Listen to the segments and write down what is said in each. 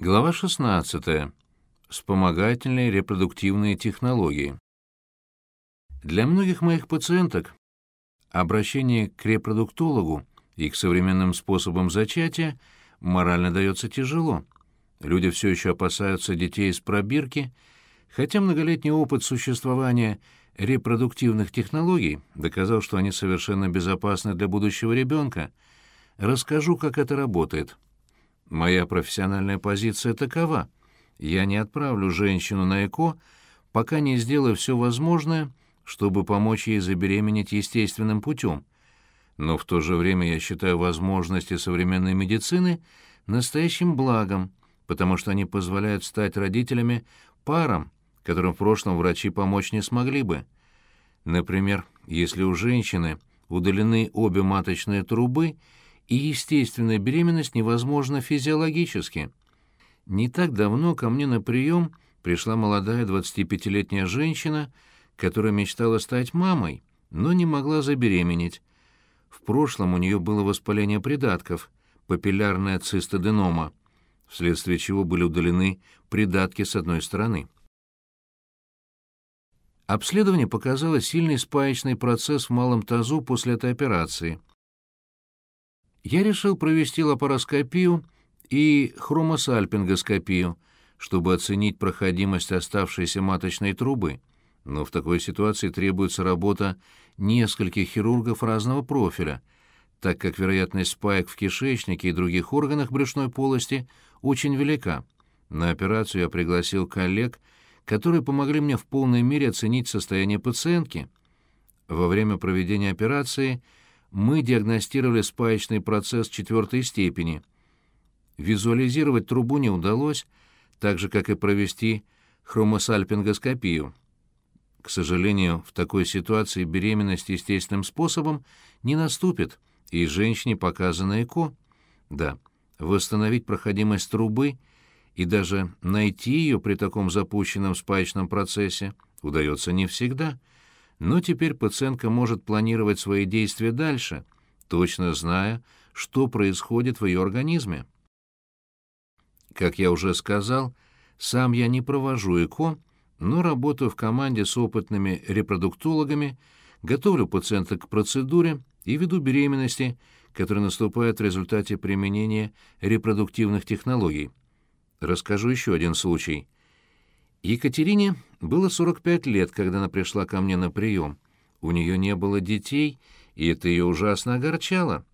Глава 16. Вспомогательные репродуктивные технологии. Для многих моих пациенток обращение к репродуктологу и к современным способам зачатия морально дается тяжело. Люди все еще опасаются детей из пробирки, хотя многолетний опыт существования репродуктивных технологий доказал, что они совершенно безопасны для будущего ребенка. Расскажу, как это работает. Моя профессиональная позиция такова. Я не отправлю женщину на ЭКО, пока не сделаю все возможное, чтобы помочь ей забеременеть естественным путем. Но в то же время я считаю возможности современной медицины настоящим благом, потому что они позволяют стать родителями парам, которым в прошлом врачи помочь не смогли бы. Например, если у женщины удалены обе маточные трубы – и естественная беременность невозможна физиологически. Не так давно ко мне на прием пришла молодая 25-летняя женщина, которая мечтала стать мамой, но не могла забеременеть. В прошлом у нее было воспаление придатков, папиллярная цистоденома, вследствие чего были удалены придатки с одной стороны. Обследование показало сильный спаечный процесс в малом тазу после этой операции – я решил провести лапароскопию и хромосальпингоскопию, чтобы оценить проходимость оставшейся маточной трубы. Но в такой ситуации требуется работа нескольких хирургов разного профиля, так как вероятность спаек в кишечнике и других органах брюшной полости очень велика. На операцию я пригласил коллег, которые помогли мне в полной мере оценить состояние пациентки. Во время проведения операции – мы диагностировали спаечный процесс четвертой степени. Визуализировать трубу не удалось, так же, как и провести хромосальпингоскопию. К сожалению, в такой ситуации беременность естественным способом не наступит, и женщине показано ЭКО. Да, восстановить проходимость трубы и даже найти ее при таком запущенном спаечном процессе удается не всегда — но теперь пациентка может планировать свои действия дальше, точно зная, что происходит в ее организме. Как я уже сказал, сам я не провожу ЭКО, но работаю в команде с опытными репродуктологами, готовлю пациента к процедуре и веду беременности, которые наступают в результате применения репродуктивных технологий. Расскажу еще один случай — Екатерине было 45 лет, когда она пришла ко мне на прием. У нее не было детей, и это ее ужасно огорчало.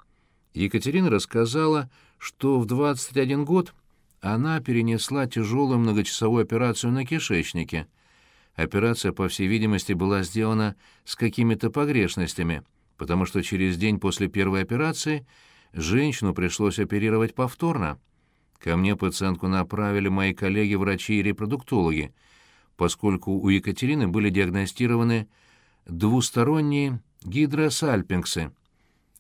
Екатерина рассказала, что в 21 год она перенесла тяжелую многочасовую операцию на кишечнике. Операция, по всей видимости, была сделана с какими-то погрешностями, потому что через день после первой операции женщину пришлось оперировать повторно. Ко мне пациентку направили мои коллеги-врачи и репродуктологи, поскольку у Екатерины были диагностированы двусторонние гидросальпингсы,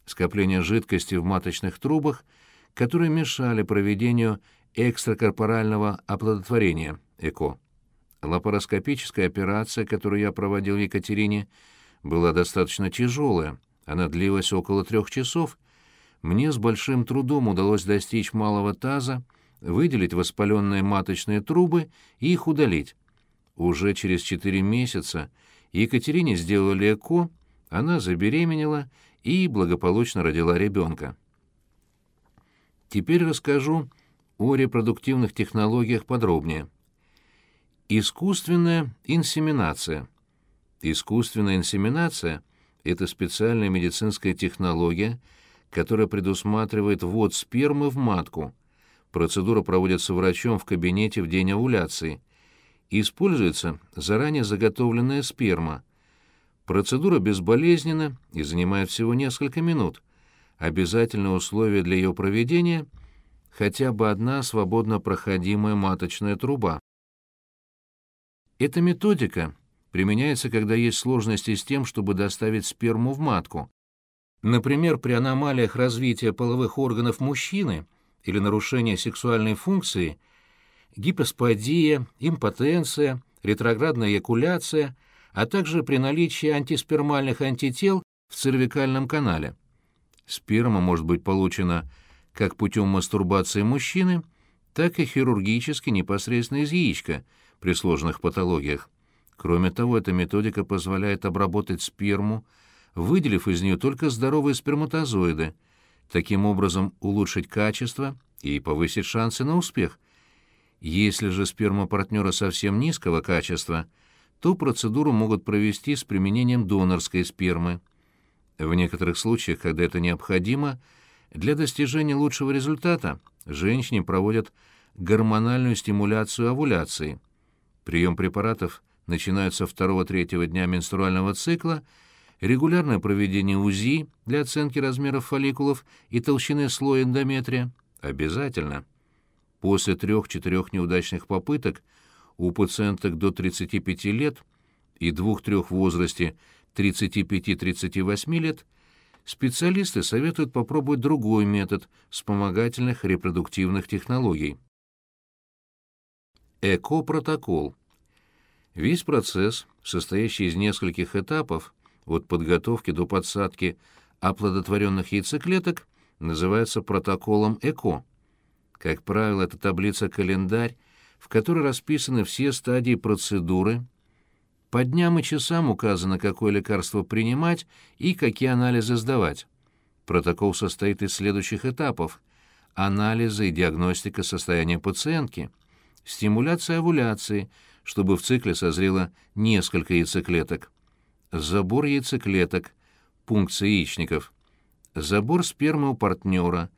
скопление жидкости в маточных трубах, которые мешали проведению экстракорпорального оплодотворения, ЭКО. Лапароскопическая операция, которую я проводил Екатерине, была достаточно тяжелая, она длилась около трех часов. Мне с большим трудом удалось достичь малого таза, выделить воспаленные маточные трубы и их удалить. Уже через четыре месяца Екатерине сделали ЭКО, она забеременела и благополучно родила ребенка. Теперь расскажу о репродуктивных технологиях подробнее. Искусственная инсеминация. Искусственная инсеминация – это специальная медицинская технология, которая предусматривает ввод спермы в матку – Процедура проводится врачом в кабинете в день овуляции. Используется заранее заготовленная сперма. Процедура безболезненна и занимает всего несколько минут. Обязательное условие для ее проведения – хотя бы одна свободно проходимая маточная труба. Эта методика применяется, когда есть сложности с тем, чтобы доставить сперму в матку. Например, при аномалиях развития половых органов мужчины – или нарушение сексуальной функции, гипосподия, импотенция, ретроградная эякуляция, а также при наличии антиспермальных антител в цервикальном канале. Сперма может быть получена как путем мастурбации мужчины, так и хирургически непосредственно из яичка при сложных патологиях. Кроме того, эта методика позволяет обработать сперму, выделив из нее только здоровые сперматозоиды, таким образом улучшить качество и повысить шансы на успех. Если же сперма партнера совсем низкого качества, то процедуру могут провести с применением донорской спермы. В некоторых случаях, когда это необходимо, для достижения лучшего результата женщине проводят гормональную стимуляцию овуляции. Прием препаратов начинается второго-третьего дня менструального цикла, регулярное проведение УЗИ для оценки размеров фолликулов и толщины слоя эндометрия обязательно. После трех-четырех неудачных попыток у пациенток до 35 лет и двух-трех в возрасте 35-38 лет специалисты советуют попробовать другой метод вспомогательных репродуктивных технологий. ЭКО-протокол. Весь процесс, состоящий из нескольких этапов, от подготовки до подсадки оплодотворенных яйцеклеток, называется протоколом ЭКО. Как правило, это таблица-календарь, в которой расписаны все стадии процедуры, по дням и часам указано, какое лекарство принимать и какие анализы сдавать. Протокол состоит из следующих этапов. Анализы и диагностика состояния пациентки. Стимуляция овуляции, чтобы в цикле созрело несколько яйцеклеток. Забор яйцеклеток. Пункция яичников. Забор спермы у партнера.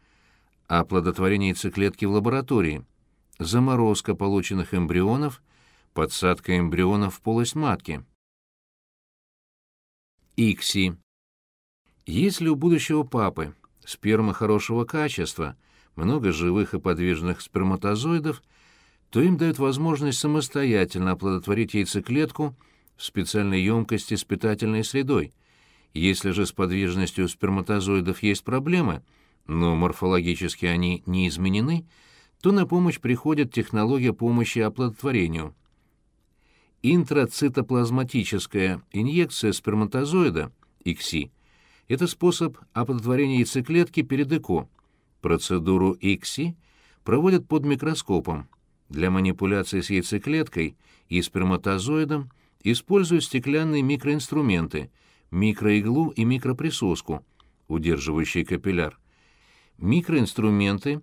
Оплодотворение яйцеклетки в лаборатории. Заморозка полученных эмбрионов – Подсадка эмбрионов в полость матки. Икси. Если у будущего папы сперма хорошего качества, много живых и подвижных сперматозоидов, то им дают возможность самостоятельно оплодотворить яйцеклетку в специальной емкости с питательной средой. Если же с подвижностью сперматозоидов есть проблемы, но морфологически они не изменены, то на помощь приходит технология помощи оплодотворению – Интрацитоплазматическая инъекция сперматозоида, ИКСИ, это способ оплодотворения яйцеклетки перед ЭКО. Процедуру ИКСИ проводят под микроскопом. Для манипуляции с яйцеклеткой и сперматозоидом используют стеклянные микроинструменты, микроиглу и микроприсоску, удерживающие капилляр. Микроинструменты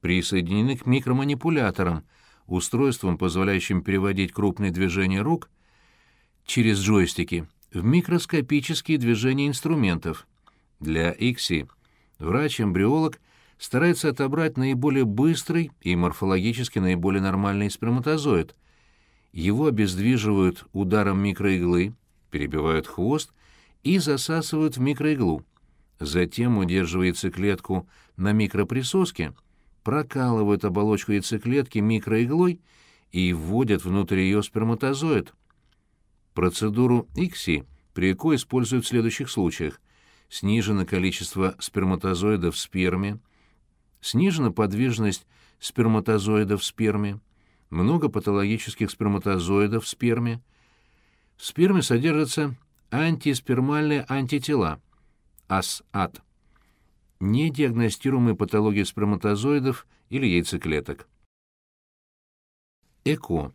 присоединены к микроманипуляторам – устройством, позволяющим переводить крупные движения рук через джойстики в микроскопические движения инструментов. Для ИКСИ врач-эмбриолог старается отобрать наиболее быстрый и морфологически наиболее нормальный сперматозоид. Его обездвиживают ударом микроиглы, перебивают хвост и засасывают в микроиглу. Затем, удерживая яйцеклетку на микроприсоске, прокалывают оболочку яйцеклетки микроиглой и вводят внутрь ее сперматозоид. Процедуру ИКСИ при ЭКО используют в следующих случаях. Снижено количество сперматозоидов в сперме, снижена подвижность сперматозоидов в сперме, много патологических сперматозоидов в сперме. В сперме содержатся антиспермальные антитела, АС-АТ недиагностируемой патологии сперматозоидов или яйцеклеток. ЭКО.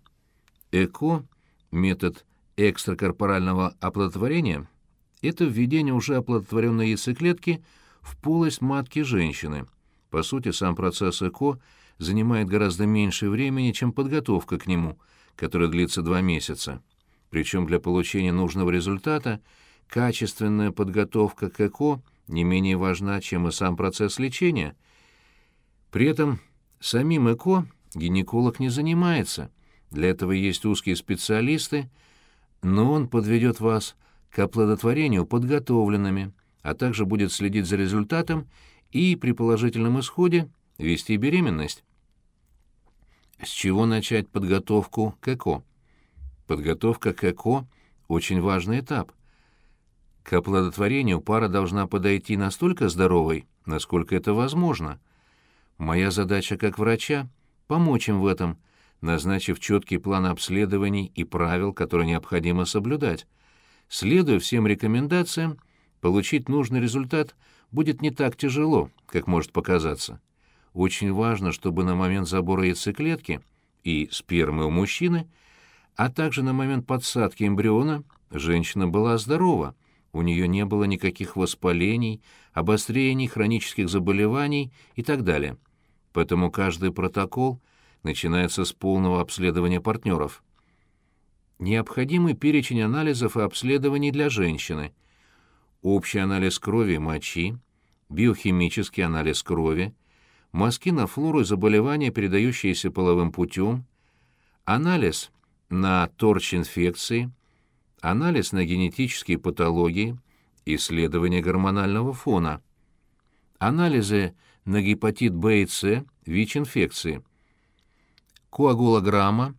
ЭКО – метод экстракорпорального оплодотворения – это введение уже оплодотворенной яйцеклетки в полость матки женщины. По сути, сам процесс ЭКО занимает гораздо меньше времени, чем подготовка к нему, которая длится два месяца. Причем для получения нужного результата качественная подготовка к ЭКО не менее важна, чем и сам процесс лечения. При этом самим ЭКО гинеколог не занимается. Для этого есть узкие специалисты, но он подведет вас к оплодотворению подготовленными, а также будет следить за результатом и при положительном исходе вести беременность. С чего начать подготовку к ЭКО? Подготовка к ЭКО – очень важный этап. К оплодотворению пара должна подойти настолько здоровой, насколько это возможно. Моя задача как врача — помочь им в этом, назначив четкий план обследований и правил, которые необходимо соблюдать. Следуя всем рекомендациям, получить нужный результат будет не так тяжело, как может показаться. Очень важно, чтобы на момент забора яйцеклетки и спермы у мужчины, а также на момент подсадки эмбриона женщина была здорова, у нее не было никаких воспалений, обострений, хронических заболеваний и так далее. Поэтому каждый протокол начинается с полного обследования партнеров. Необходимый перечень анализов и обследований для женщины. Общий анализ крови и мочи, биохимический анализ крови, мазки на флору и заболевания, передающиеся половым путем, анализ на торч-инфекции, анализ на генетические патологии, исследование гормонального фона, анализы на гепатит В и С, ВИЧ-инфекции, коагулограмма,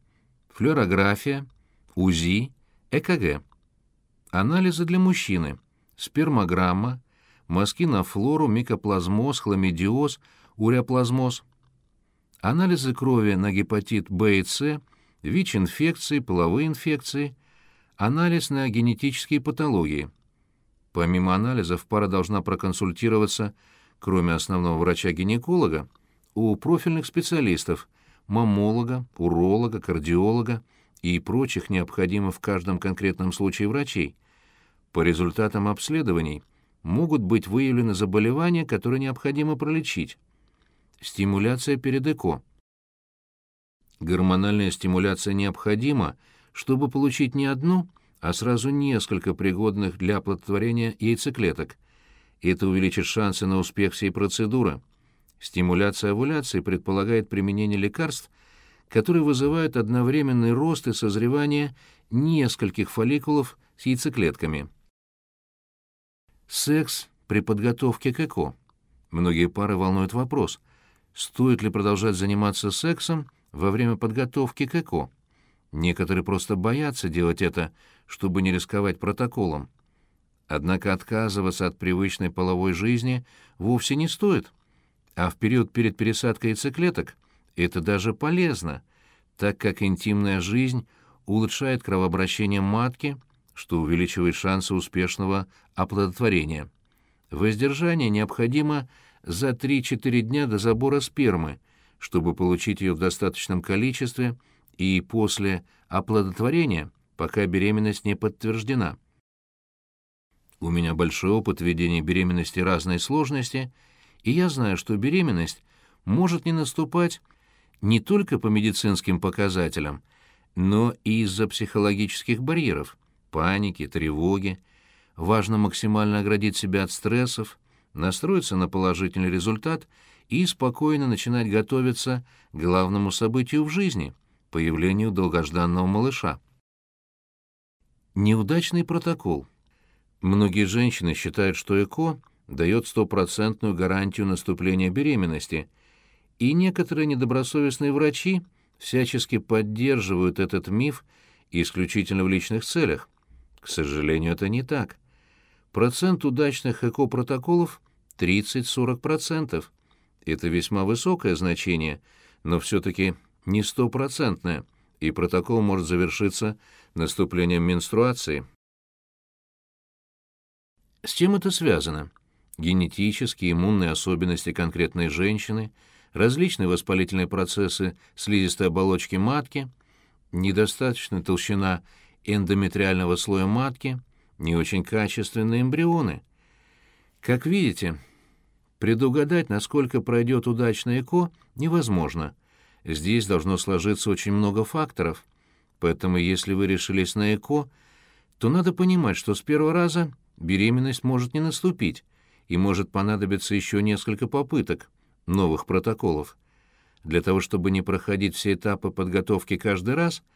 флюорография, УЗИ, ЭКГ, анализы для мужчины, спермограмма, мазки на флору, микоплазмоз, хламидиоз, уреоплазмоз, анализы крови на гепатит В и С, ВИЧ-инфекции, половые инфекции, анализ на генетические патологии. Помимо анализов, пара должна проконсультироваться, кроме основного врача-гинеколога, у профильных специалистов, мамолога, уролога, кардиолога и прочих необходимых в каждом конкретном случае врачей. По результатам обследований могут быть выявлены заболевания, которые необходимо пролечить. Стимуляция перед ЭКО. Гормональная стимуляция необходима, чтобы получить не одну, а сразу несколько пригодных для оплодотворения яйцеклеток. Это увеличит шансы на успех всей процедуры. Стимуляция овуляции предполагает применение лекарств, которые вызывают одновременный рост и созревание нескольких фолликулов с яйцеклетками. Секс при подготовке к ЭКО. Многие пары волнует вопрос, стоит ли продолжать заниматься сексом во время подготовки к ЭКО. Некоторые просто боятся делать это, чтобы не рисковать протоколом. Однако отказываться от привычной половой жизни вовсе не стоит. А в период перед пересадкой яйцеклеток это даже полезно, так как интимная жизнь улучшает кровообращение матки, что увеличивает шансы успешного оплодотворения. Воздержание необходимо за 3-4 дня до забора спермы, чтобы получить ее в достаточном количестве и после оплодотворения, пока беременность не подтверждена. У меня большой опыт ведения беременности разной сложности, и я знаю, что беременность может не наступать не только по медицинским показателям, но и из-за психологических барьеров, паники, тревоги. Важно максимально оградить себя от стрессов, настроиться на положительный результат и спокойно начинать готовиться к главному событию в жизни — появлению долгожданного малыша. Неудачный протокол. Многие женщины считают, что ЭКО дает стопроцентную гарантию наступления беременности, и некоторые недобросовестные врачи всячески поддерживают этот миф исключительно в личных целях. К сожалению, это не так. Процент удачных ЭКО-протоколов 30-40%. Это весьма высокое значение, но все-таки не стопроцентное, и протокол может завершиться наступлением менструации. С чем это связано? Генетические иммунные особенности конкретной женщины, различные воспалительные процессы слизистой оболочки матки, недостаточная толщина эндометриального слоя матки, не очень качественные эмбрионы. Как видите, предугадать, насколько пройдет удачное ЭКО, невозможно. Здесь должно сложиться очень много факторов. Поэтому если вы решились на ЭКО, то надо понимать, что с первого раза беременность может не наступить, и может понадобиться еще несколько попыток, новых протоколов. Для того, чтобы не проходить все этапы подготовки каждый раз –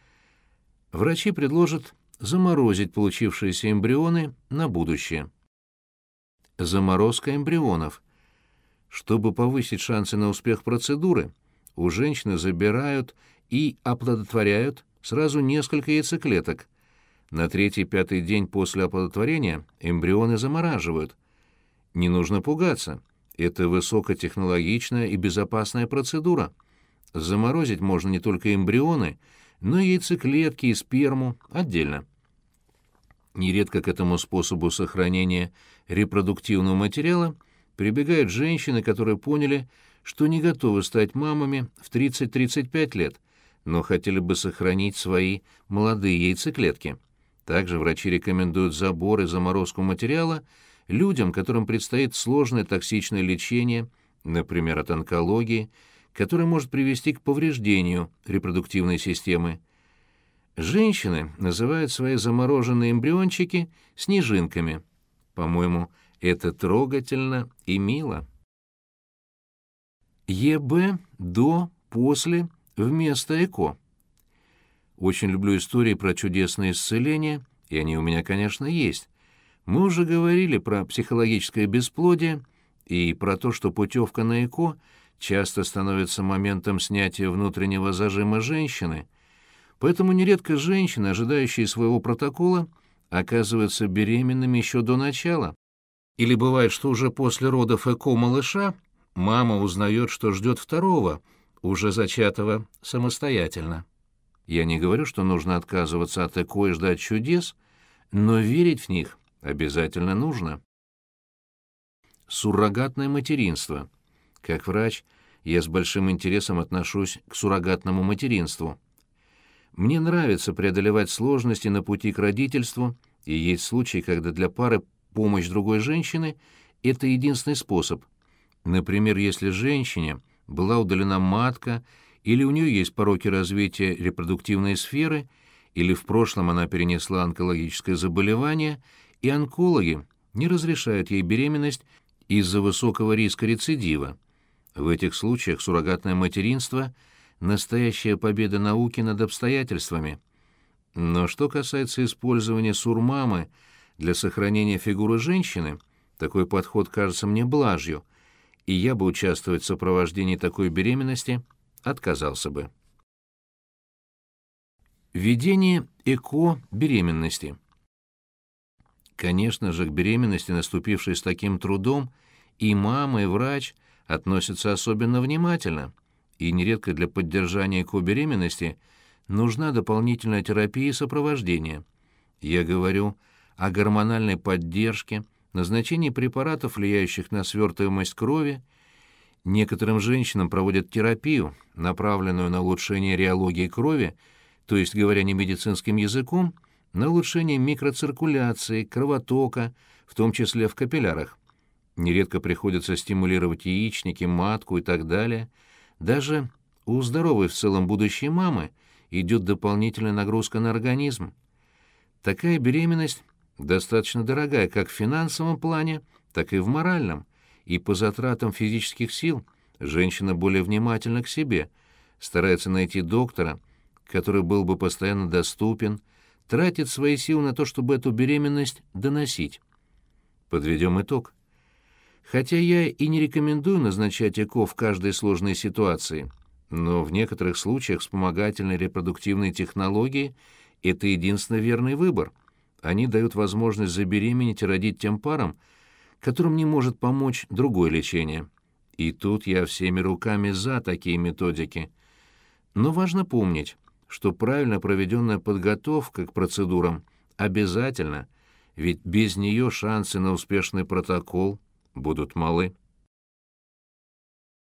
врачи предложат заморозить получившиеся эмбрионы на будущее. Заморозка эмбрионов. Чтобы повысить шансы на успех процедуры, у женщины забирают и оплодотворяют сразу несколько яйцеклеток. На третий-пятый день после оплодотворения эмбрионы замораживают. Не нужно пугаться. Это высокотехнологичная и безопасная процедура. Заморозить можно не только эмбрионы, но яйцеклетки и сперму отдельно. Нередко к этому способу сохранения репродуктивного материала прибегают женщины, которые поняли, что не готовы стать мамами в 30-35 лет, но хотели бы сохранить свои молодые яйцеклетки. Также врачи рекомендуют забор и заморозку материала людям, которым предстоит сложное токсичное лечение, например, от онкологии, которое может привести к повреждению репродуктивной системы. Женщины называют свои замороженные эмбриончики снежинками. По-моему, это трогательно и мило. ЕБ до, после, вместо ЭКО. Очень люблю истории про чудесные исцеления, и они у меня, конечно, есть. Мы уже говорили про психологическое бесплодие и про то, что путевка на ЭКО часто становится моментом снятия внутреннего зажима женщины, поэтому нередко женщины, ожидающие своего протокола, оказываются беременными еще до начала. Или бывает, что уже после родов ЭКО малыша мама узнает, что ждет второго, уже зачатого самостоятельно. Я не говорю, что нужно отказываться от ЭКО и ждать чудес, но верить в них обязательно нужно. Суррогатное материнство. Как врач, я с большим интересом отношусь к суррогатному материнству. Мне нравится преодолевать сложности на пути к родительству, и есть случаи, когда для пары помощь другой женщины – это единственный способ. Например, если женщине была удалена матка или у нее есть пороки развития репродуктивной сферы, или в прошлом она перенесла онкологическое заболевание, и онкологи не разрешают ей беременность из-за высокого риска рецидива. В этих случаях суррогатное материнство – настоящая победа науки над обстоятельствами. Но что касается использования сурмамы для сохранения фигуры женщины, такой подход кажется мне блажью, и я бы участвовать в сопровождении такой беременности – отказался бы. Введение ЭКО беременности. Конечно же, к беременности, наступившей с таким трудом, и мама, и врач относятся особенно внимательно, и нередко для поддержания ЭКО беременности нужна дополнительная терапия и сопровождение. Я говорю о гормональной поддержке, назначении препаратов, влияющих на свертываемость крови, Некоторым женщинам проводят терапию, направленную на улучшение реологии крови, то есть, говоря не медицинским языком, на улучшение микроциркуляции, кровотока, в том числе в капиллярах. Нередко приходится стимулировать яичники, матку и так далее. Даже у здоровой в целом будущей мамы идет дополнительная нагрузка на организм. Такая беременность достаточно дорогая как в финансовом плане, так и в моральном – и по затратам физических сил женщина более внимательна к себе, старается найти доктора, который был бы постоянно доступен, тратит свои силы на то, чтобы эту беременность доносить. Подведем итог. Хотя я и не рекомендую назначать ЭКО в каждой сложной ситуации, но в некоторых случаях вспомогательные репродуктивные технологии – это единственный верный выбор. Они дают возможность забеременеть и родить тем парам, которым не может помочь другое лечение. И тут я всеми руками за такие методики. Но важно помнить, что правильно проведенная подготовка к процедурам обязательно, ведь без нее шансы на успешный протокол будут малы.